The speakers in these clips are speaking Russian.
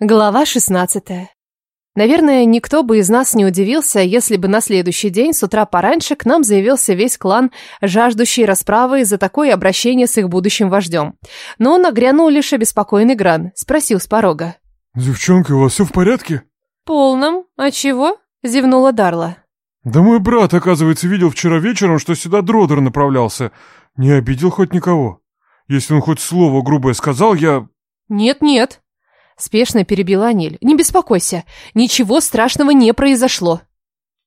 Глава 16. Наверное, никто бы из нас не удивился, если бы на следующий день с утра пораньше к нам заявился весь клан, жаждущий расправы за такое обращение с их будущим вождем. Но он нагрянул лишь обеспокоенный Гран, спросил с порога. «Девчонка, у вас все в порядке?» «Полном. А чего?» – зевнула Дарла. «Да мой брат, оказывается, видел вчера вечером, что сюда Дродер направлялся. Не обидел хоть никого. Если он хоть слово грубое сказал, я...» «Нет-нет», Спешно перебила Аниль. «Не беспокойся, ничего страшного не произошло».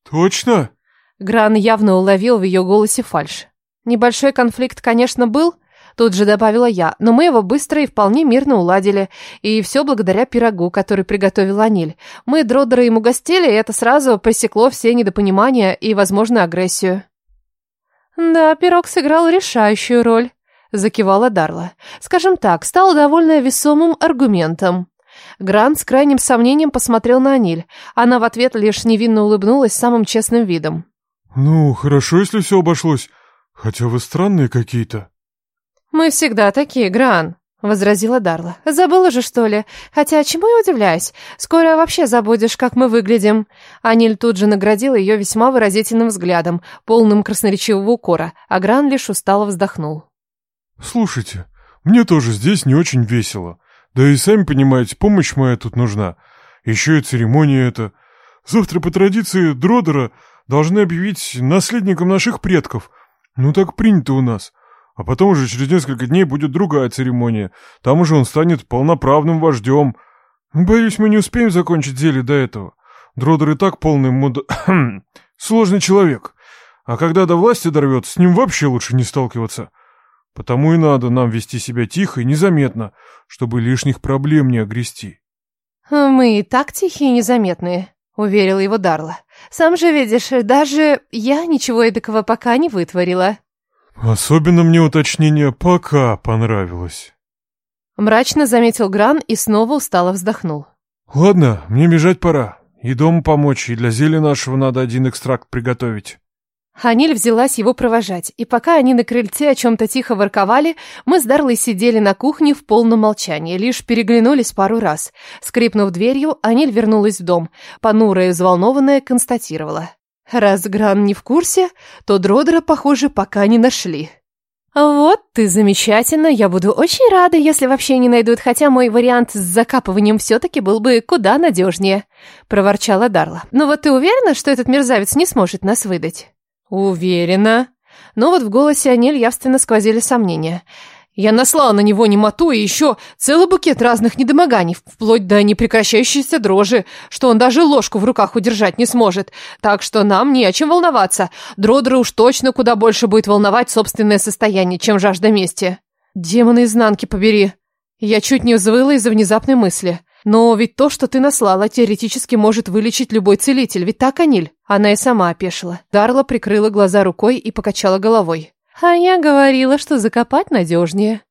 «Точно?» Гран явно уловил в ее голосе фальшь. «Небольшой конфликт, конечно, был», тут же добавила я, но мы его быстро и вполне мирно уладили. И все благодаря пирогу, который приготовила Аниль. Мы Дродера ему гостили, и это сразу пресекло все недопонимания и, возможно, агрессию. «Да, пирог сыграл решающую роль», — закивала Дарла. «Скажем так, стал довольно весомым аргументом». Грант с крайним сомнением посмотрел на Аниль. Она в ответ лишь невинно улыбнулась самым честным видом. «Ну, хорошо, если все обошлось. Хотя вы странные какие-то». «Мы всегда такие, Гран», — возразила Дарла. «Забыла же, что ли? Хотя чему я удивляюсь? Скоро вообще забудешь, как мы выглядим». Аниль тут же наградил ее весьма выразительным взглядом, полным красноречивого укора, а Гран лишь устало вздохнул. «Слушайте, мне тоже здесь не очень весело. Да и сами понимаете, помощь моя тут нужна. Еще и церемония эта. Завтра по традиции Дродера должны объявить наследником наших предков. Ну так принято у нас. А потом уже через несколько дней будет другая церемония. Там уже он станет полноправным вождем. Боюсь, мы не успеем закончить зелье до этого. Дродер и так полный муд... сложный человек. А когда до власти дорвется, с ним вообще лучше не сталкиваться. Потому и надо нам вести себя тихо и незаметно, чтобы лишних проблем не огрести. «Мы и так тихие и незаметные», — уверила его Дарла. «Сам же видишь, даже я ничего эдакого пока не вытворила». «Особенно мне уточнение «пока» понравилось». Мрачно заметил Гран и снова устало вздохнул. «Ладно, мне бежать пора. И дому помочь, и для зелья нашего надо один экстракт приготовить». Ханиль взялась его провожать, и пока они на крыльце о чем-то тихо ворковали, мы с Дарлой сидели на кухне в полном молчании, лишь переглянулись пару раз. Скрипнув дверью, Аниль вернулась в дом. Понурая и взволнованная констатировала. Раз Гран не в курсе, то Дродера, похоже, пока не нашли. «Вот ты, замечательно, я буду очень рада, если вообще не найдут, хотя мой вариант с закапыванием все-таки был бы куда надежнее», — проворчала Дарла. «Ну вот ты уверена, что этот мерзавец не сможет нас выдать?» «Уверена». Но вот в голосе Анель явственно сквозили сомнения. Я наслала на него немоту и еще целый букет разных недомоганий, вплоть до непрекращающейся дрожи, что он даже ложку в руках удержать не сможет. Так что нам не о чем волноваться. Дродера уж точно куда больше будет волновать собственное состояние, чем жажда мести. Демоны изнанки побери. Я чуть не взвыла из-за внезапной мысли. Но ведь то, что ты наслала, теоретически может вылечить любой целитель, ведь так, Аниль? Она и сама опешила. Дарла прикрыла глаза рукой и покачала головой. А я говорила, что закопать надежнее.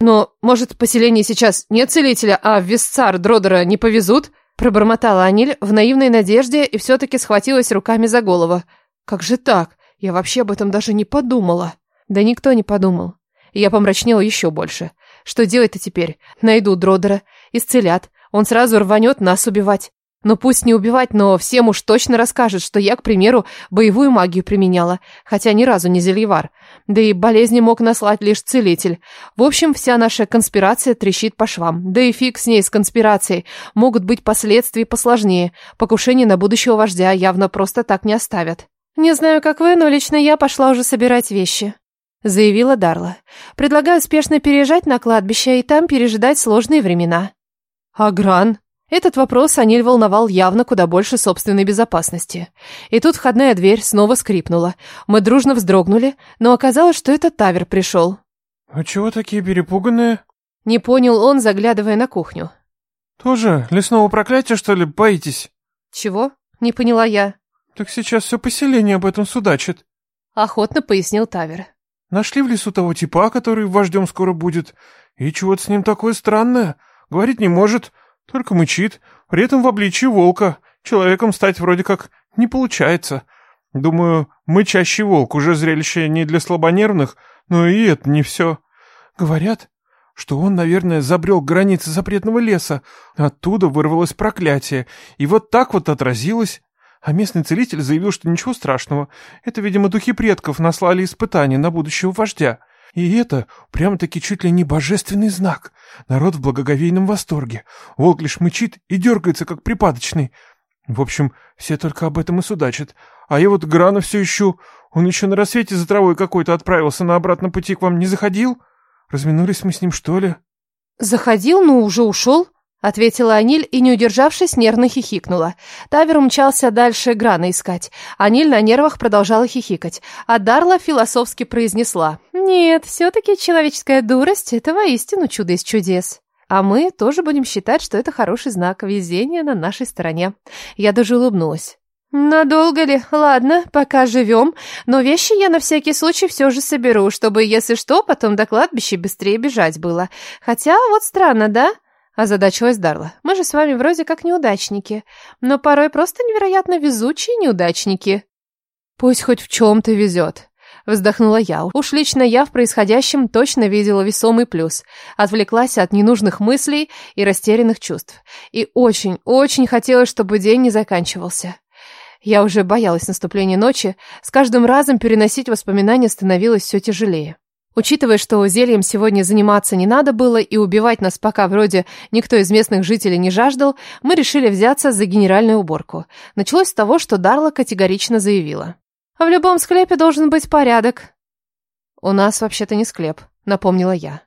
Но, может, в поселении сейчас нет целителя, а в Висцар Дродера не повезут? Пробормотала Аниль в наивной надежде и все-таки схватилась руками за голову. Как же так? Я вообще об этом даже не подумала. Да никто не подумал. Я помрачнела еще больше. Что делать-то теперь? Найду Дродера, исцелят, он сразу рванет нас убивать. Но пусть не убивать, но всем уж точно расскажет, что я, к примеру, боевую магию применяла, хотя ни разу не зельевар. Да и болезни мог наслать лишь целитель. В общем, вся наша конспирация трещит по швам. Да и фиг с ней, с конспирацией. Могут быть последствия посложнее. Покушение на будущего вождя явно просто так не оставят. Не знаю, как вы, но лично я пошла уже собирать вещи. Заявила Дарла. Предлагаю спешно переезжать на кладбище и там пережидать сложные времена. А Гран? Этот вопрос Аниль волновал явно куда больше собственной безопасности. И тут входная дверь снова скрипнула. Мы дружно вздрогнули, но оказалось, что это Тавер пришел. «А чего такие перепуганные?» Не понял он, заглядывая на кухню. «Тоже лесного проклятия, что ли, боитесь?» «Чего?» — не поняла я. «Так сейчас все поселение об этом судачит», — охотно пояснил Тавер. «Нашли в лесу того типа, который вождем скоро будет, и чего-то с ним такое странное». Говорить не может, только мычит, при этом в обличии волка. Человеком стать вроде как не получается. Думаю, мычащий волк уже зрелище не для слабонервных, но и это не все. Говорят, что он, наверное, забрел к границе запретного леса. Оттуда вырвалось проклятие, и вот так вот отразилось. А местный целитель заявил, что ничего страшного. Это, видимо, духи предков наслали испытания на будущего вождя. И это прямо-таки чуть ли не божественный знак. Народ в благоговейном восторге. Волк лишь мычит и дергается, как припадочный. В общем, все только об этом и судачат. А я вот Грана все ищу. Он еще на рассвете за травой какой-то отправился на обратном пути к вам не заходил? Разминулись мы с ним, что ли? Заходил, но уже ушел. Ответила Аниль и, не удержавшись, нервно хихикнула. Тавер умчался дальше Грана искать. Аниль на нервах продолжала хихикать. А Дарла философски произнесла. «Нет, все-таки человеческая дурость — это воистину чудо из чудес». А мы тоже будем считать, что это хороший знак везения на нашей стороне. Я даже улыбнулась. «Надолго ли? Ладно, пока живем. Но вещи я на всякий случай все же соберу, чтобы, если что, потом до кладбища быстрее бежать было. Хотя вот странно, да?» Озадачилась Дарла. «Мы же с вами вроде как неудачники, но порой просто невероятно везучие неудачники». «Пусть хоть в чем-то везет», — вздохнула я. Уж лично я в происходящем точно видела весомый плюс. Отвлеклась от ненужных мыслей и растерянных чувств. И очень, очень хотелось, чтобы день не заканчивался. Я уже боялась наступления ночи, с каждым разом переносить воспоминания становилось все тяжелее. Учитывая, что зельем сегодня заниматься не надо было и убивать нас пока вроде никто из местных жителей не жаждал, мы решили взяться за генеральную уборку. Началось с того, что Дарла категорично заявила. «В любом склепе должен быть порядок». «У нас вообще-то не склеп», — напомнила я.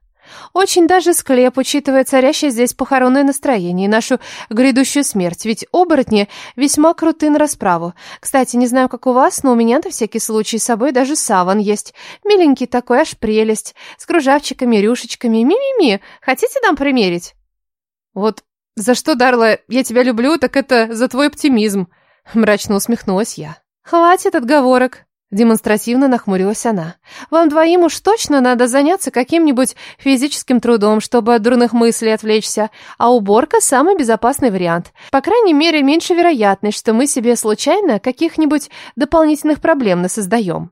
Очень даже склеп, учитывая царящее здесь похоронное настроение и нашу грядущую смерть, ведь оборотни весьма круты на расправу. Кстати, не знаю, как у вас, но у меня на всякий случай с собой даже саван есть. Миленький такой, аж прелесть, с кружавчиками, рюшечками. Ми-ми-ми, хотите нам примерить? Вот за что, Дарла, я тебя люблю, так это за твой оптимизм, мрачно усмехнулась я. Хватит отговорок. Демонстративно нахмурилась она. «Вам двоим уж точно надо заняться каким-нибудь физическим трудом, чтобы от дурных мыслей отвлечься, а уборка – самый безопасный вариант. По крайней мере, меньше вероятность, что мы себе случайно каких-нибудь дополнительных проблем насоздаем».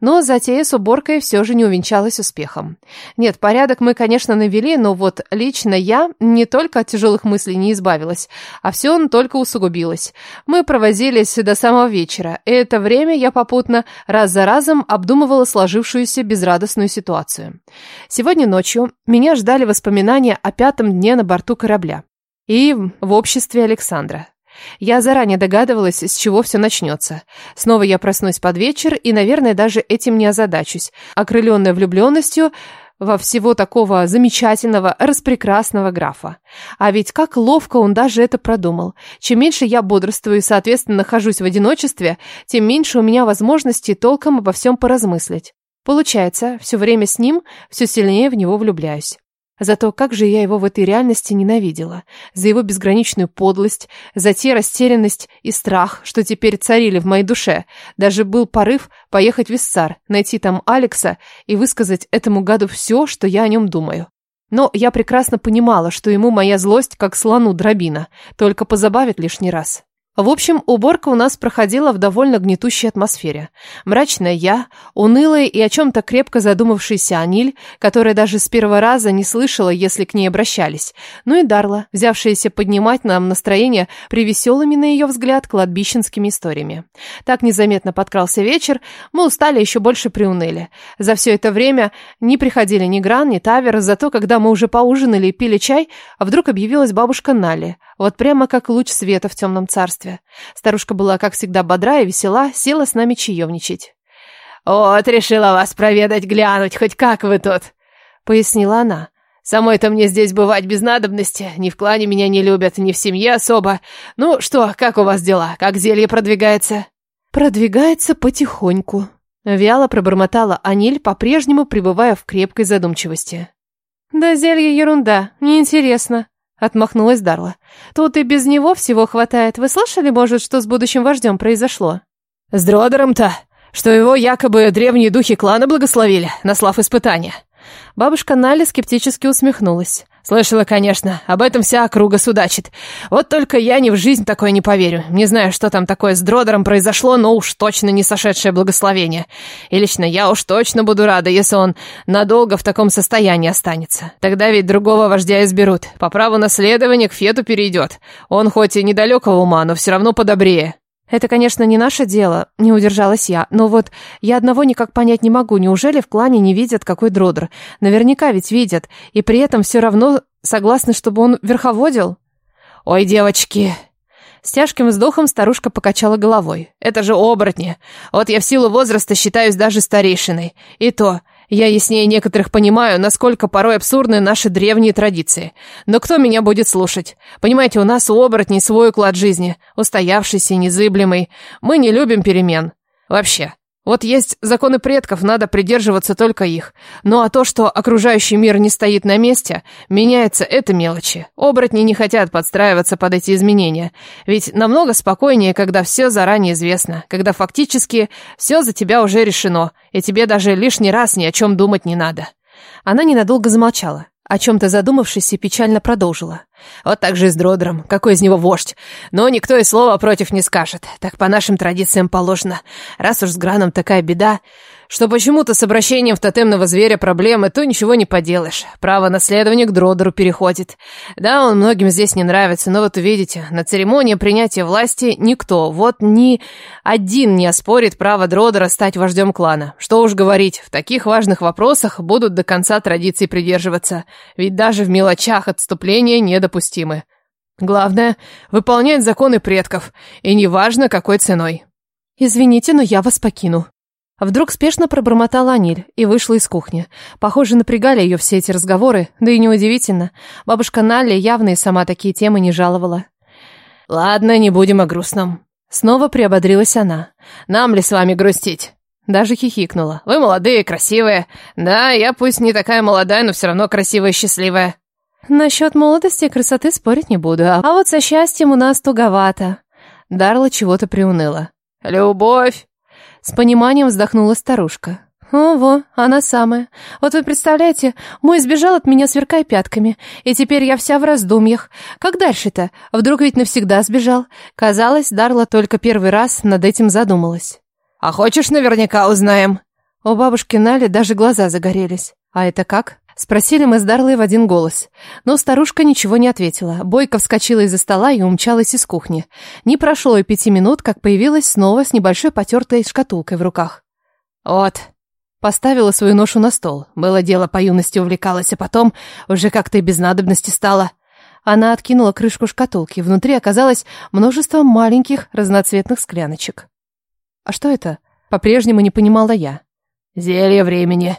Но затея с уборкой все же не увенчалась успехом. Нет, порядок мы, конечно, навели, но вот лично я не только от тяжелых мыслей не избавилась, а все он только усугубилось. Мы провозились до самого вечера, и это время я попутно раз за разом обдумывала сложившуюся безрадостную ситуацию. Сегодня ночью меня ждали воспоминания о пятом дне на борту корабля и в обществе Александра. Я заранее догадывалась, с чего все начнется. Снова я проснусь под вечер и, наверное, даже этим не озадачусь. Окрыленная влюбленностью во всего такого замечательного, распрекрасного графа. А ведь как ловко он даже это продумал. Чем меньше я бодрствую и, соответственно, нахожусь в одиночестве, тем меньше у меня возможности толком обо всем поразмыслить. Получается, все время с ним, все сильнее в него влюбляюсь. Зато как же я его в этой реальности ненавидела. За его безграничную подлость, за те растерянность и страх, что теперь царили в моей душе. Даже был порыв поехать в Иссар, найти там Алекса и высказать этому гаду все, что я о нем думаю. Но я прекрасно понимала, что ему моя злость как слону дробина, только позабавит лишний раз. В общем, уборка у нас проходила в довольно гнетущей атмосфере. Мрачная я, унылая и о чем-то крепко задумавшаяся Аниль, которая даже с первого раза не слышала, если к ней обращались. Ну и Дарла, взявшаяся поднимать нам настроение привеселыми, на ее взгляд, кладбищенскими историями. Так незаметно подкрался вечер, мы устали еще больше приуныли. За все это время не приходили ни Гран, ни Тавер, зато когда мы уже поужинали и пили чай, вдруг объявилась бабушка Нали, вот прямо как луч света в темном царстве удовольствие. Старушка была, как всегда, бодра и весела, села с нами чаевничать. «Вот, решила вас проведать, глянуть, хоть как вы тут», — пояснила она. «Самой-то мне здесь бывать без надобности, ни в клане меня не любят, ни в семье особо. Ну что, как у вас дела, как зелье продвигается?» «Продвигается потихоньку», — вяло пробормотала Аниль, по-прежнему пребывая в крепкой задумчивости. «Да зелье ерунда, неинтересно», Отмахнулась Дарла. Тут и без него всего хватает. Вы слышали, может, что с будущим вождем произошло? С Дродером-то? Что его якобы древние духи клана благословили, наслав испытания. Бабушка Нали скептически усмехнулась. Слышала, конечно, об этом вся округа судачит. Вот только я ни в жизнь такое не поверю. Не знаю, что там такое с Дродером произошло, но уж точно не сошедшее благословение. И лично я уж точно буду рада, если он надолго в таком состоянии останется. Тогда ведь другого вождя изберут. По праву наследования к Фету перейдет. Он хоть и недалекого ума, но все равно подобрее. Это, конечно, не наше дело, не удержалась я, но вот я одного никак понять не могу. Неужели в клане не видят, какой дродр? Наверняка ведь видят, и при этом все равно согласны, чтобы он верховодил? Ой, девочки, с тяжким вздохом старушка покачала головой. «Это же оборотни. Вот я в силу возраста считаюсь даже старейшиной. И то, я яснее некоторых понимаю, насколько порой абсурдны наши древние традиции. Но кто меня будет слушать? Понимаете, у нас у оборотней свой уклад жизни, устоявшийся незыблемый. Мы не любим перемен. Вообще. Вот есть законы предков, надо придерживаться только их. Ну а то, что окружающий мир не стоит на месте, меняется, это мелочи. Оборотни не хотят подстраиваться под эти изменения. Ведь намного спокойнее, когда все заранее известно, когда фактически все за тебя уже решено, и тебе даже лишний раз ни о чем думать не надо. Она ненадолго замолчала. О чем-то задумавшись и печально продолжила. Вот так же и с Дродером. Какой из него вождь? Но никто и слова против не скажет. Так по нашим традициям положено. Раз уж с Граном такая беда, что почему-то с обращением в тотемного зверя проблемы, то ничего не поделаешь. Право наследования к Дродеру переходит. Да, он многим здесь не нравится, но вот увидите, на церемонии принятия власти никто, вот ни один не оспорит право Дродера стать вождем клана. Что уж говорить, в таких важных вопросах будут до конца традиций придерживаться. Ведь даже в мелочах отступления недопустимы. Главное — выполнять законы предков, и неважно, какой ценой. «Извините, но я вас покину», Вдруг спешно пробормотала Аниль и вышла из кухни. Похоже, напрягали ее все эти разговоры, да и неудивительно. Бабушка Налли явно и сама такие темы не жаловала. «Ладно, не будем о грустном». Снова приободрилась она. «Нам ли с вами грустить?» Даже хихикнула. «Вы молодые, красивые. Да, я пусть не такая молодая, но все равно красивая и счастливая». «Насчет молодости и красоты спорить не буду, а вот со счастьем у нас туговато». Дарла чего-то приуныла. «Любовь!» С пониманием вздохнула старушка. «Ого, она самая. Вот вы представляете, мой сбежал от меня, сверкая пятками, и теперь я вся в раздумьях. Как дальше-то? Вдруг ведь навсегда сбежал?» Казалось, Дарла только первый раз над этим задумалась. «А хочешь, наверняка узнаем?» У бабушки Нали даже глаза загорелись. «А это как?» Спросили мы с Дарлой в один голос. Но старушка ничего не ответила. Бойко вскочила из-за стола и умчалась из кухни. Не прошло и пяти минут, как появилась снова с небольшой потертой шкатулкой в руках. «Вот», Поставила свою ношу на стол. Было дело, по юности увлекалась, а потом уже как-то и без надобности стало. Она откинула крышку шкатулки. Внутри оказалось множество маленьких разноцветных скляночек. «А что это?» По-прежнему не понимала я. «Зелье времени»,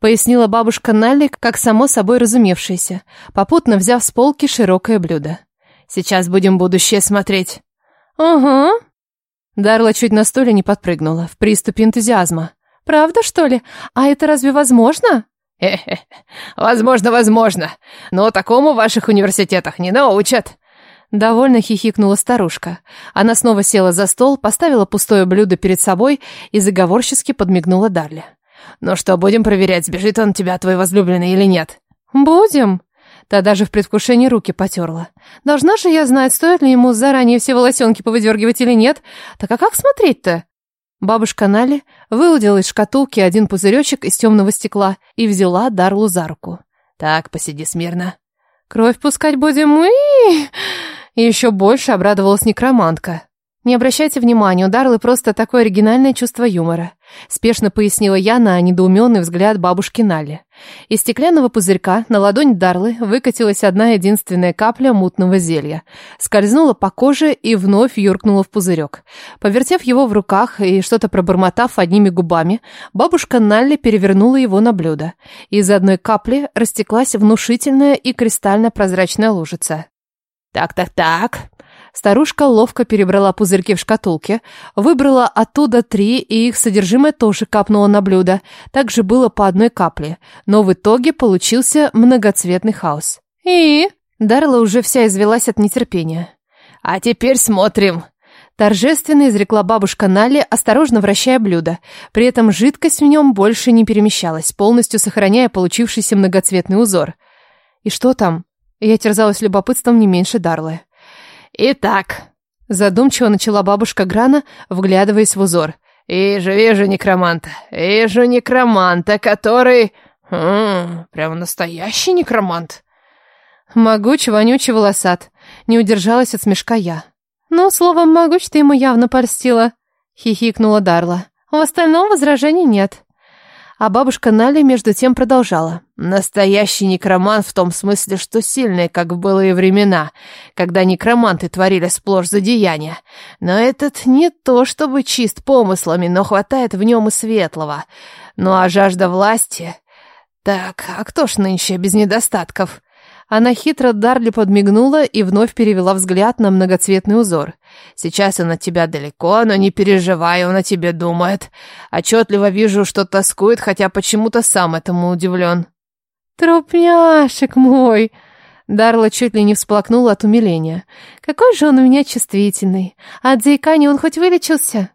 пояснила бабушка Налли, как само собой разумевшееся, попутно взяв с полки широкое блюдо. «Сейчас будем будущее смотреть». «Угу». Дарла чуть на стуле не подпрыгнула, в приступе энтузиазма. «Правда, что ли? А это разве возможно?» «Хе-хе, возможно, возможно. Но такому в ваших университетах не научат». Довольно хихикнула старушка. Она снова села за стол, поставила пустое блюдо перед собой и заговорчески подмигнула Дарле. Ну что, будем проверять, сбежит он тебя, твой возлюбленный, или нет? Будем. Та даже в предвкушении руки потерла. Должна же я знать, стоит ли ему заранее все волосенки повыдергивать или нет. Так а как смотреть-то? Бабушка Нали выудила из шкатулки один пузыречек из темного стекла и взяла Дарлу за руку. «Так, посиди смирно». «Кровь пускать будем мы?» И еще больше обрадовалась некромантка. Не обращайте внимания, у Дарлы просто такое оригинальное чувство юмора. Спешно пояснила я на недоуменный взгляд бабушки Нали. Из стеклянного пузырька на ладонь Дарлы выкатилась одна единственная капля мутного зелья. Скользнула по коже и вновь юркнула в пузырек. Повертев его в руках и что-то пробормотав одними губами, бабушка Налли перевернула его на блюдо. Из одной капли растеклась внушительная и кристально-прозрачная лужица. «Так-так-так», Старушка ловко перебрала пузырьки в шкатулке, выбрала оттуда три, и их содержимое тоже капнуло на блюдо. Также было по одной капле, но в итоге получился многоцветный хаос. «И?» Дарла уже вся извелась от нетерпения. «А теперь смотрим!» Торжественно изрекла бабушка Нали, осторожно вращая блюдо. При этом жидкость в нем больше не перемещалась, полностью сохраняя получившийся многоцветный узор. И что там? Я терзалась любопытством не меньше Дарлы. Итак, Задумчиво начала бабушка Грана, вглядываясь в узор. вижу, вижу некроманта. Вижу некроманта, который... М, прям настоящий некромант. Могуч, вонючий, волосат. Не удержалась от смешка я. Ну, словом, могуч ты ему явно польстила. Хихикнула Дарла. В остальном возражений нет. А бабушка Нали между тем продолжала. Настоящий некромант в том смысле, что сильный, как в былые времена, когда некроманты творили сплошь злодеяния. Но этот не то чтобы чист помыслами, но хватает в нем и светлого. Ну а жажда власти... Так, а кто ж нынче без недостатков? Она хитро Дарли подмигнула и вновь перевела взгляд на многоцветный узор. Сейчас он от тебя далеко, но не переживай, он о тебе думает. Отчетливо вижу, что тоскует, хотя почему-то сам этому удивлен. Трупняшек мой! Дарла чуть ли не всплакнула от умиления. Какой же он у меня чувствительный. От заикания он хоть вылечился?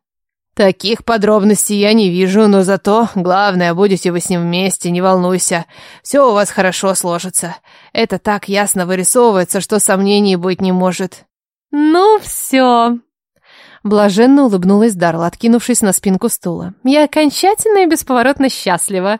Таких подробностей я не вижу, но зато, главное, будете вы с ним вместе, не волнуйся. Все у вас хорошо сложится. Это так ясно вырисовывается, что сомнений быть не может. Ну все. Блаженно улыбнулась Дарла, откинувшись на спинку стула. Я окончательно и бесповоротно счастлива.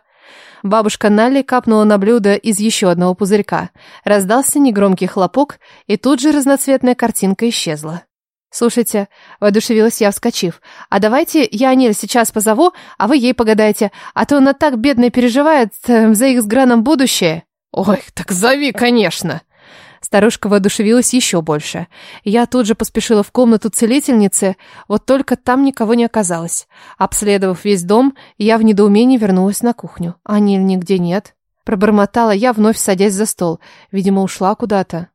Бабушка Налли капнула на блюдо из еще одного пузырька. Раздался негромкий хлопок, и тут же разноцветная картинка исчезла. «Слушайте», — воодушевилась я, вскочив, «а давайте я Анель сейчас позову, а вы ей погадайте, а то она так бедно переживает э, за их с Граном будущее». «Ой, так зови, конечно!» Старушка воодушевилась еще больше. Я тут же поспешила в комнату целительницы, вот только там никого не оказалось. Обследовав весь дом, я в недоумении вернулась на кухню. Аниль нигде нет. Пробормотала я, вновь садясь за стол. Видимо, ушла куда-то.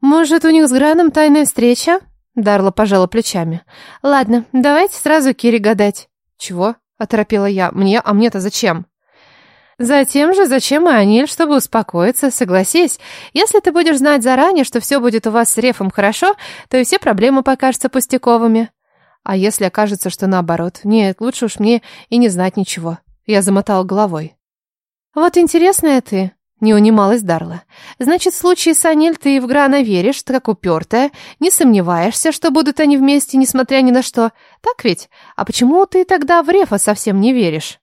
«Может, у них с Граном тайная встреча?» Дарла пожала плечами. «Ладно, давайте сразу Кире гадать». «Чего?» — оторопела я. «Мне? А мне-то зачем?» Затем же, зачем и Аниль, чтобы успокоиться, согласись. Если ты будешь знать заранее, что все будет у вас с Рефом хорошо, то и все проблемы покажутся пустяковыми. А если окажется, что наоборот? Нет, лучше уж мне и не знать ничего. Я замотала головой. Вот интересная ты, не унималась Дарла. Значит, в случае с Аниль ты в Грана веришь, как упертая, не сомневаешься, что будут они вместе, несмотря ни на что. Так ведь? А почему ты тогда в Рефа совсем не веришь?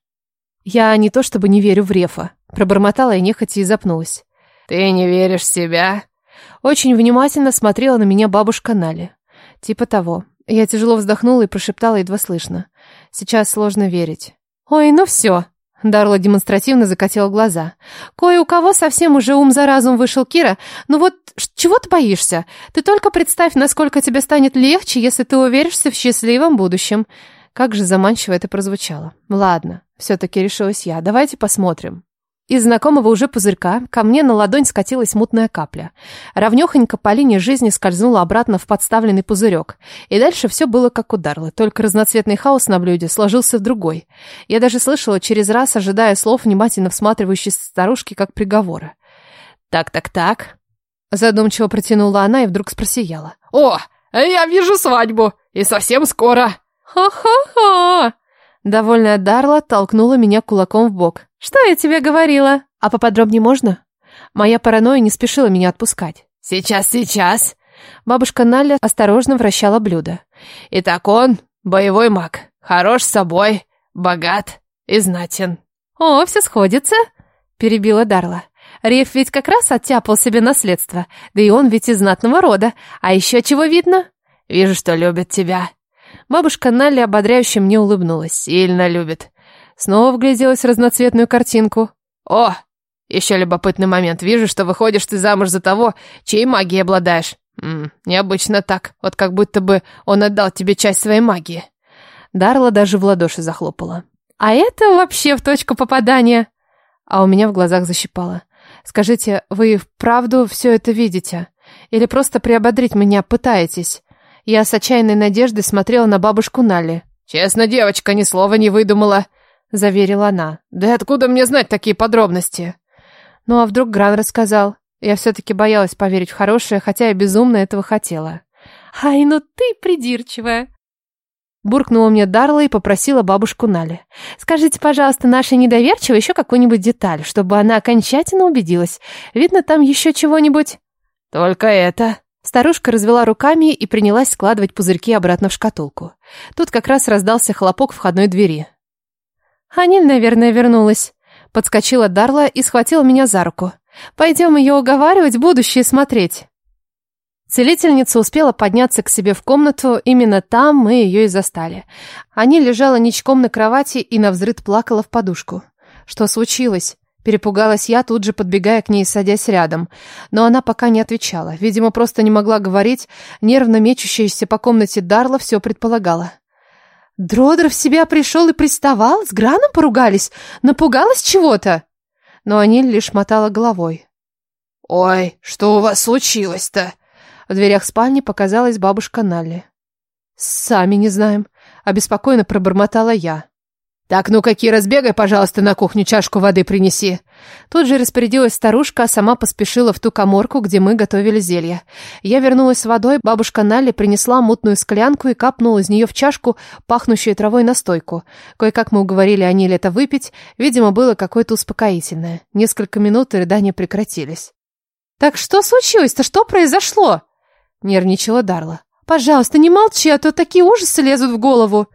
«Я не то чтобы не верю в Рефа», — пробормотала и нехотя и запнулась. «Ты не веришь в себя?» Очень внимательно смотрела на меня бабушка Нали. Типа того. Я тяжело вздохнула и прошептала едва слышно. Сейчас сложно верить. «Ой, ну все!» Дарла демонстративно закатила глаза. «Кое у кого совсем уже ум за разум вышел, Кира. Ну вот, чего ты боишься? Ты только представь, насколько тебе станет легче, если ты уверишься в счастливом будущем. Как же заманчиво это прозвучало. Ладно, все-таки решилась я. Давайте посмотрим. Из знакомого уже пузырька ко мне на ладонь скатилась мутная капля. Равнёхонько по линии жизни скользнула обратно в подставленный пузырек. И дальше все было как ударло, только разноцветный хаос на блюде сложился в другой. Я даже слышала через раз, ожидая слов, внимательно всматривающейся старушки, как приговора. «Так-так-так», задумчиво протянула она и вдруг спросияла. «О, я вижу свадьбу! И совсем скоро!» «Ха-ха-ха!» Довольная Дарла толкнула меня кулаком в бок. «Что я тебе говорила?» «А поподробнее можно?» Моя паранойя не спешила меня отпускать. «Сейчас, сейчас!» Бабушка Наля осторожно вращала блюдо. «Итак он боевой маг, хорош собой, богат и знатен». «О, все сходится!» Перебила Дарла. Реф ведь как раз оттяпал себе наследство, да и он ведь из знатного рода. А еще чего видно? Вижу, что любит тебя. Бабушка Налли ободряюще мне улыбнулась. Сильно любит. Снова вгляделась в разноцветную картинку. О, еще любопытный момент. Вижу, что выходишь ты замуж за того, чьей магией обладаешь. М -м, необычно так. Вот как будто бы он отдал тебе часть своей магии. Дарла даже в ладоши захлопала. А это вообще в точку попадания. А у меня в глазах защипало. Скажите, вы вправду все это видите? Или просто приободрить меня пытаетесь? Я с отчаянной надеждой смотрела на бабушку Нали. «Честно, девочка, ни слова не выдумала», — заверила она. «Да откуда мне знать такие подробности?» Ну а вдруг Гран рассказал? Я все-таки боялась поверить в хорошее, хотя и безумно этого хотела. «Ай, ну ты придирчивая!» Буркнула мне Дарла и попросила бабушку Нали. «Скажите, пожалуйста, нашей недоверчивой еще какую-нибудь деталь, чтобы она окончательно убедилась. Видно, там еще чего-нибудь?» «Только это». Старушка развела руками и принялась складывать пузырьки обратно в шкатулку. Тут как раз раздался хлопок входной двери. «Аниль, наверное, вернулась». Подскочила Дарла и схватила меня за руку. «Пойдем ее уговаривать, будущее смотреть». Целительница успела подняться к себе в комнату, именно там мы ее и застали. Они лежала ничком на кровати и навзрыд плакала в подушку. Что случилось? Перепугалась я, тут же подбегая к ней садясь рядом. Но она пока не отвечала. Видимо, просто не могла говорить. Нервно мечущаяся по комнате Дарла все предполагала. Дродер в себя пришел и приставал? С Граном поругались? Напугалась чего-то? Но Аниль лишь мотала головой. «Ой, что у вас случилось-то?» В дверях спальни показалась бабушка Налли. «Сами не знаем», — обеспокоенно пробормотала я. «Так, ну-ка, Кира, сбегай, пожалуйста, на кухню, чашку воды принеси». Тут же распорядилась старушка, а сама поспешила в ту коморку, где мы готовили зелье. Я вернулась с водой, бабушка Налли принесла мутную склянку и капнула из нее в чашку, пахнущую травой настойку. Кое-как мы уговорили Аниль это выпить, видимо, было какое-то успокоительное. Несколько минут и рыдания прекратились. «Так что случилось-то? Что произошло?» Нервничала Дарла. «Пожалуйста, не молчи, а то такие ужасы лезут в голову!»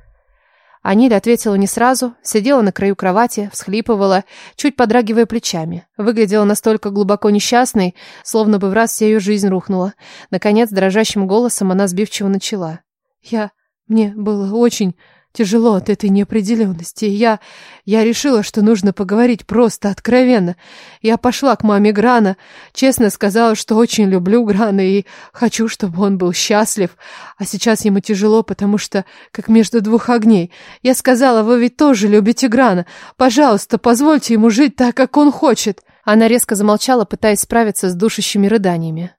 Аниль ответила не сразу, сидела на краю кровати, всхлипывала, чуть подрагивая плечами. Выглядела настолько глубоко несчастной, словно бы в раз вся ее жизнь рухнула. Наконец, дрожащим голосом она сбивчиво начала. «Я... Мне было очень тяжело от этой неопределенности. Я... Я решила, что нужно поговорить просто, откровенно. Я пошла к маме Грана, честно сказала, что очень люблю Грана и хочу, чтобы он был счастлив. А сейчас ему тяжело, потому что как между двух огней. Я сказала, вы ведь тоже любите Грана. Пожалуйста, позвольте ему жить так, как он хочет. Она резко замолчала, пытаясь справиться с душащими рыданиями.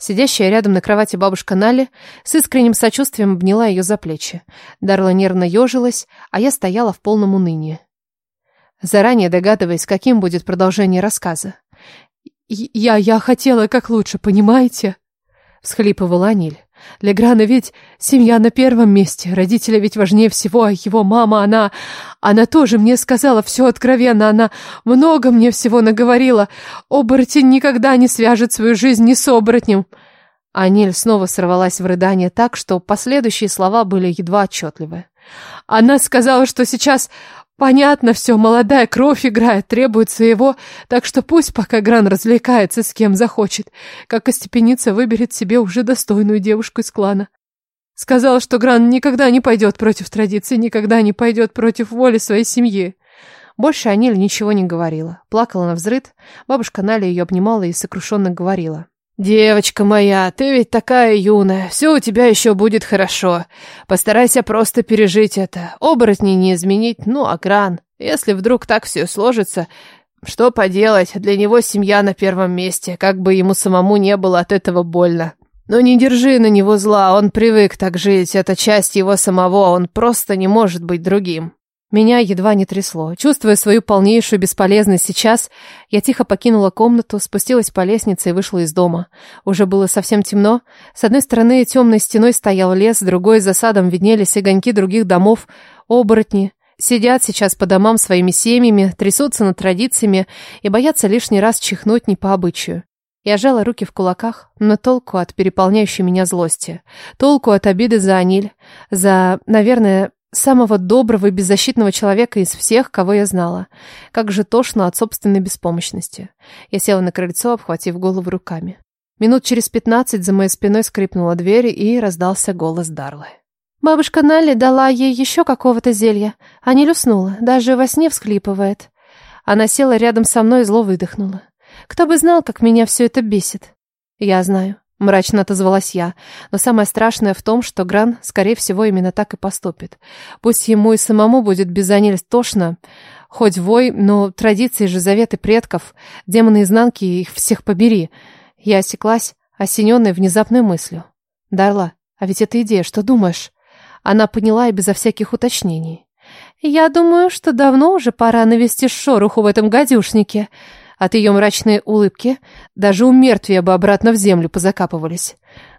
Сидящая рядом на кровати бабушка Нали с искренним сочувствием обняла ее за плечи. Дарла нервно ежилась, а я стояла в полном унынии. Заранее догадываясь, каким будет продолжение рассказа. «Я... я хотела как лучше, понимаете?» — всхлипывала Аниль. Для Грана ведь семья на первом месте, родители ведь важнее всего, а его мама, она... Она тоже мне сказала все откровенно, она много мне всего наговорила. Оборотень никогда не свяжет свою жизнь ни с оборотнем. Аниль снова сорвалась в рыдание так, что последующие слова были едва отчетливы. Она сказала, что сейчас Понятно все, молодая кровь играет, требует своего, так что пусть пока Гран развлекается с кем захочет, как остепениться выберет себе уже достойную девушку из клана. Сказал, что Гран никогда не пойдет против традиций, никогда не пойдет против воли своей семьи. Больше Аниль ничего не говорила. Плакала на взрыд. Бабушка Наля ее обнимала и сокрушенно говорила. «Девочка моя, ты ведь такая юная, все у тебя еще будет хорошо. Постарайся просто пережить это. Оборотни не изменить, ну, а кран. Если вдруг так все сложится, что поделать, для него семья на первом месте, как бы ему самому не было от этого больно. Но не держи на него зла, он привык так жить, это часть его самого, он просто не может быть другим». Меня едва не трясло. Чувствуя свою полнейшую бесполезность сейчас, я тихо покинула комнату, спустилась по лестнице и вышла из дома. Уже было совсем темно. С одной стороны темной стеной стоял лес, с другой за садом виднелись огоньки других домов, оборотни. Сидят сейчас по домам своими семьями, трясутся над традициями и боятся лишний раз чихнуть не по обычаю. Я жала руки в кулаках, но толку от переполняющей меня злости. Толку от обиды за Аниль, за, наверное, Самого доброго и беззащитного человека из всех, кого я знала. Как же тошно от собственной беспомощности. Я села на крыльцо, обхватив голову руками. Минут через пятнадцать за моей спиной скрипнула дверь и раздался голос Дарлы. Бабушка Налли дала ей еще какого-то зелья, а люснула, даже во сне всхлипывает. Она села рядом со мной и зло выдохнула. Кто бы знал, как меня все это бесит. Я знаю. Мрачно отозвалась я. Но самое страшное в том, что Гран, скорее всего, именно так и поступит. Пусть ему и самому будет без тошно, хоть вой, но традиции же заветы предков, демоны изнанки, их всех побери. Я осеклась, осененная внезапной мыслью. Дарла, а ведь это идея, что думаешь? Она поняла и безо всяких уточнений. Я думаю, что давно уже пора навести шороху в этом гадюшнике. От ее мрачной улыбки даже у мертвия бы обратно в землю позакапывались.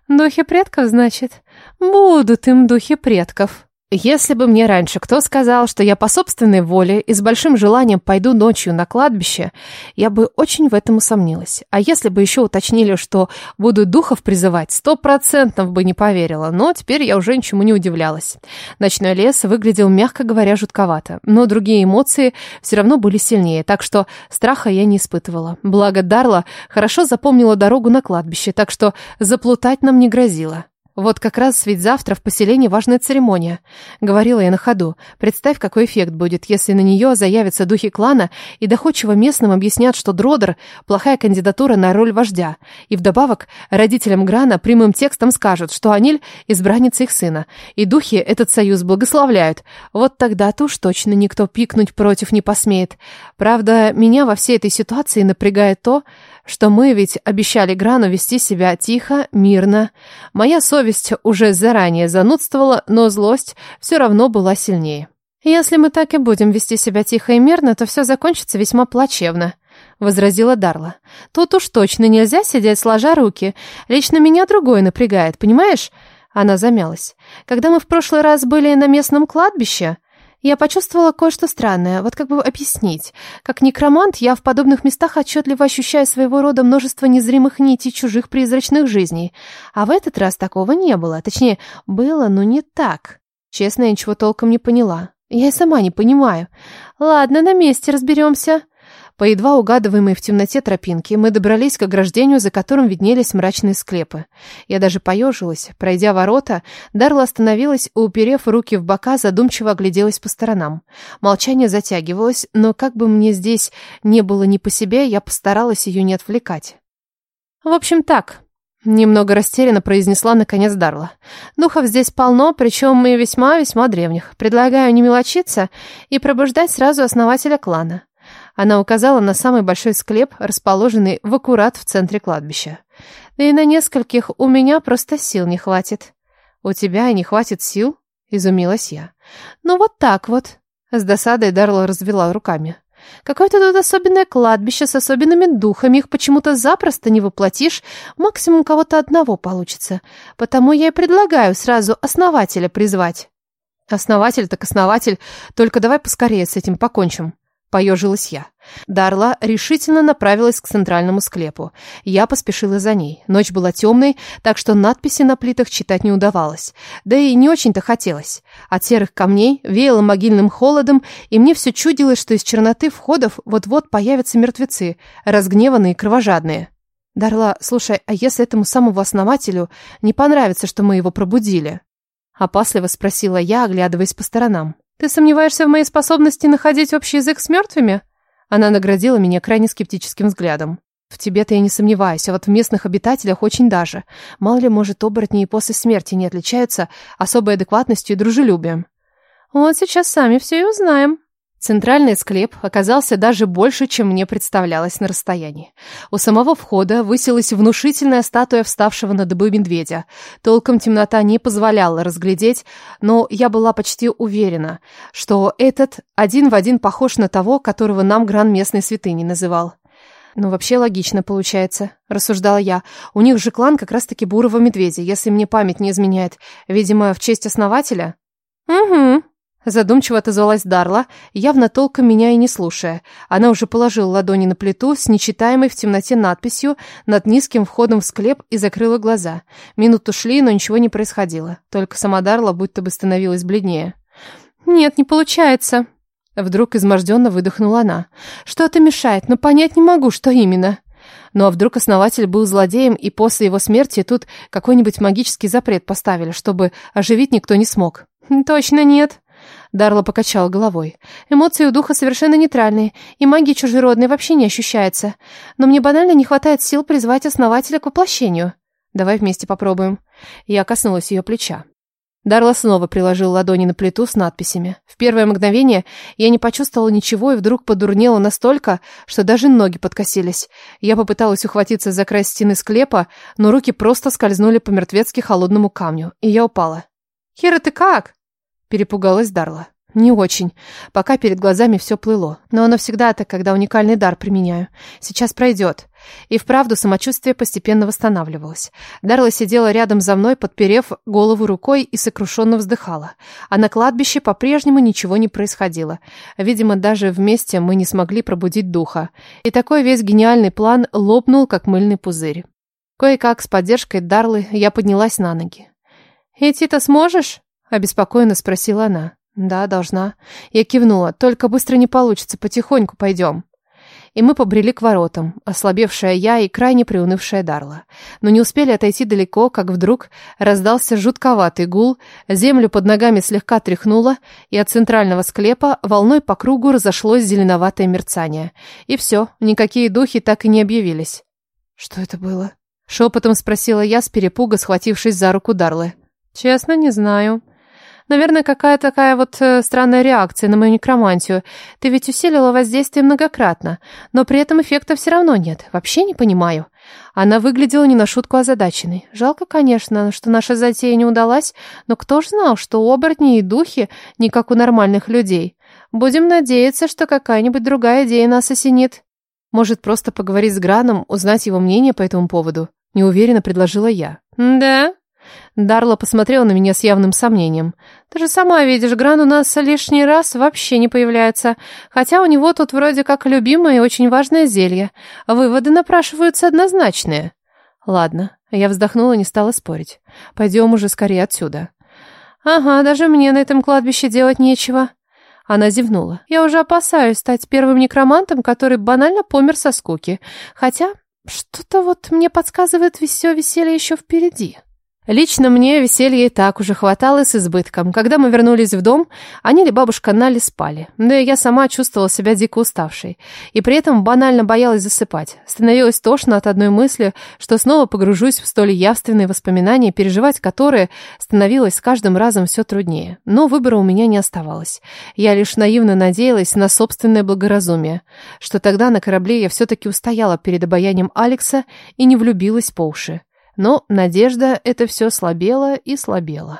Духи предков, значит? Будут им духи предков. Если бы мне раньше кто сказал, что я по собственной воле и с большим желанием пойду ночью на кладбище, я бы очень в этом усомнилась. А если бы еще уточнили, что буду духов призывать, сто процентов бы не поверила. Но теперь я уже ничему не удивлялась. Ночной лес выглядел, мягко говоря, жутковато. Но другие эмоции все равно были сильнее, так что страха я не испытывала. Благо Дарла хорошо запомнила дорогу на кладбище, так что заплутать нам не грозило. Вот как раз ведь завтра в поселении важная церемония. Говорила я на ходу. Представь, какой эффект будет, если на нее заявятся духи клана и доходчиво местным объяснят, что Дродер – плохая кандидатура на роль вождя. И вдобавок родителям Грана прямым текстом скажут, что Аниль – избранница их сына. И духи этот союз благословляют. Вот тогда-то уж точно никто пикнуть против не посмеет. Правда, меня во всей этой ситуации напрягает то, что мы ведь обещали Грану вести себя тихо, мирно. Моя совесть уже заранее занудствовала, но злость все равно была сильнее. «Если мы так и будем вести себя тихо и мирно, то все закончится весьма плачевно», — возразила Дарла. «Тут уж точно нельзя сидеть сложа руки. Лично меня другое напрягает, понимаешь?» Она замялась. «Когда мы в прошлый раз были на местном кладбище...» Я почувствовала кое-что странное, вот как бы объяснить. Как некромант, я в подобных местах отчетливо ощущаю своего рода множество незримых нитей чужих призрачных жизней. А в этот раз такого не было. Точнее, было, но не так. Честно, я ничего толком не поняла. Я и сама не понимаю. Ладно, на месте разберемся. По едва угадываемой в темноте тропинке мы добрались к ограждению, за которым виднелись мрачные склепы. Я даже поежилась. Пройдя ворота, Дарла остановилась, уперев руки в бока, задумчиво огляделась по сторонам. Молчание затягивалось, но как бы мне здесь не было ни по себе, я постаралась ее не отвлекать. «В общем, так», Немного растерянно произнесла наконец Дарла. Духов здесь полно, причем и весьма-весьма древних. Предлагаю не мелочиться и пробуждать сразу основателя клана. Она указала на самый большой склеп, расположенный в аккурат в центре кладбища. Да и на нескольких у меня просто сил не хватит. У тебя и не хватит сил? Изумилась я. Ну вот так вот. С досадой Дарла развела руками. Какое-то тут особенное кладбище с особенными духами, их почему-то запросто не воплотишь, максимум кого-то одного получится. Потому я и предлагаю сразу основателя призвать. Основатель так основатель, только давай поскорее с этим покончим. Поежилась я. Дарла решительно направилась к центральному склепу. Я поспешила за ней. Ночь была темной, так что надписи на плитах читать не удавалось. Да и не очень-то хотелось. От серых камней веяло могильным холодом, и мне все чудилось, что из черноты входов вот-вот появятся мертвецы, разгневанные и кровожадные. «Дарла, слушай, а если этому самому основателю не понравится, что мы его пробудили?» Опасливо спросила я, оглядываясь по сторонам. «Ты сомневаешься в моей способности находить общий язык с мертвыми?» Она наградила меня крайне скептическим взглядом. «В тебе-то я не сомневаюсь, а вот в местных обитателях очень даже. Мало ли, может, оборотни и после смерти не отличаются особой адекватностью и дружелюбием». «Вот сейчас сами все и узнаем», Центральный склеп оказался даже больше, чем мне представлялось на расстоянии. У самого входа высилась внушительная статуя вставшего на дыбы медведя. Толком темнота не позволяла разглядеть, но я была почти уверена, что этот один в один похож на того, которого нам Гран местной святыни называл. «Ну, вообще логично получается», — рассуждала я. «У них же клан как раз-таки бурого медведя, если мне память не изменяет. Видимо, в честь основателя?» «Угу», Задумчиво отозвалась Дарла, явно толком меня и не слушая. Она уже положила ладони на плиту с нечитаемой в темноте надписью над низким входом в склеп и закрыла глаза. Минуту шли, но ничего не происходило. Только сама Дарла будто бы становилась бледнее. «Нет, не получается». Вдруг изможденно выдохнула она. «Что-то мешает, но понять не могу, что именно». Ну а вдруг основатель был злодеем, и после его смерти тут какой-нибудь магический запрет поставили, чтобы оживить никто не смог? Точно нет. Дарла покачала головой. Эмоции у духа совершенно нейтральные, и магии чужеродной вообще не ощущается. Но мне банально не хватает сил призвать основателя к воплощению. Давай вместе попробуем. Я коснулась ее плеча. Дарла снова приложил ладони на плиту с надписями. В первое мгновение я не почувствовала ничего и вдруг подурнела настолько, что даже ноги подкосились. Я попыталась ухватиться за край стены склепа, но руки просто скользнули по мертвецки холодному камню, и я упала. «Кира, ты как?» Перепугалась Дарла. Не очень. Пока перед глазами все плыло. Но оно всегда так, когда уникальный дар применяю. Сейчас пройдет. И вправду самочувствие постепенно восстанавливалось. Дарла сидела рядом за мной, подперев голову рукой и сокрушенно вздыхала. А на кладбище по-прежнему ничего не происходило. Видимо, даже вместе мы не смогли пробудить духа. И такой весь гениальный план лопнул, как мыльный пузырь. Кое-как с поддержкой Дарлы я поднялась на ноги. «Идти-то сможешь?» – обеспокоенно спросила она. «Да, должна». Я кивнула. «Только быстро не получится. Потихоньку пойдем». И мы побрели к воротам, ослабевшая я и крайне приунывшая Дарла. Но не успели отойти далеко, как вдруг раздался жутковатый гул, землю под ногами слегка тряхнуло, и от центрального склепа волной по кругу разошлось зеленоватое мерцание. И все, никакие духи так и не объявились. «Что это было?» Шепотом спросила я с перепуга, схватившись за руку Дарлы. «Честно, не знаю», Наверное, какая-то такая вот э, странная реакция на мою некромантию. Ты ведь усилила воздействие многократно, но при этом эффекта все равно нет. Вообще не понимаю. Она выглядела не на шутку озадаченной. Жалко, конечно, что наша затея не удалась, но кто ж знал, что оборотни и духи не как у нормальных людей. Будем надеяться, что какая-нибудь другая идея нас осенит. Может, просто поговорить с Граном, узнать его мнение по этому поводу? Неуверенно предложила я. «Да?» Дарла посмотрела на меня с явным сомнением. «Ты же сама видишь, Гран у нас лишний раз вообще не появляется, хотя у него тут вроде как любимое и очень важное зелье. Выводы напрашиваются однозначные». «Ладно», я вздохнула и не стала спорить. «Пойдем уже скорее отсюда». «Ага, даже мне на этом кладбище делать нечего». Она зевнула. «Я уже опасаюсь стать первым некромантом, который банально помер со скуки. Хотя что-то вот мне подсказывает все веселье еще впереди». Лично мне веселья и так уже хватало с избытком. Когда мы вернулись в дом, они или бабушка Нали спали. И я сама чувствовала себя дико уставшей. И при этом банально боялась засыпать. Становилось тошно от одной мысли, что снова погружусь в столь явственные воспоминания, переживать которые становилось с каждым разом все труднее. Но выбора у меня не оставалось. Я лишь наивно надеялась на собственное благоразумие, что тогда на корабле я все-таки устояла перед обаянием Алекса и не влюбилась по уши. Но надежда это все слабела и слабела.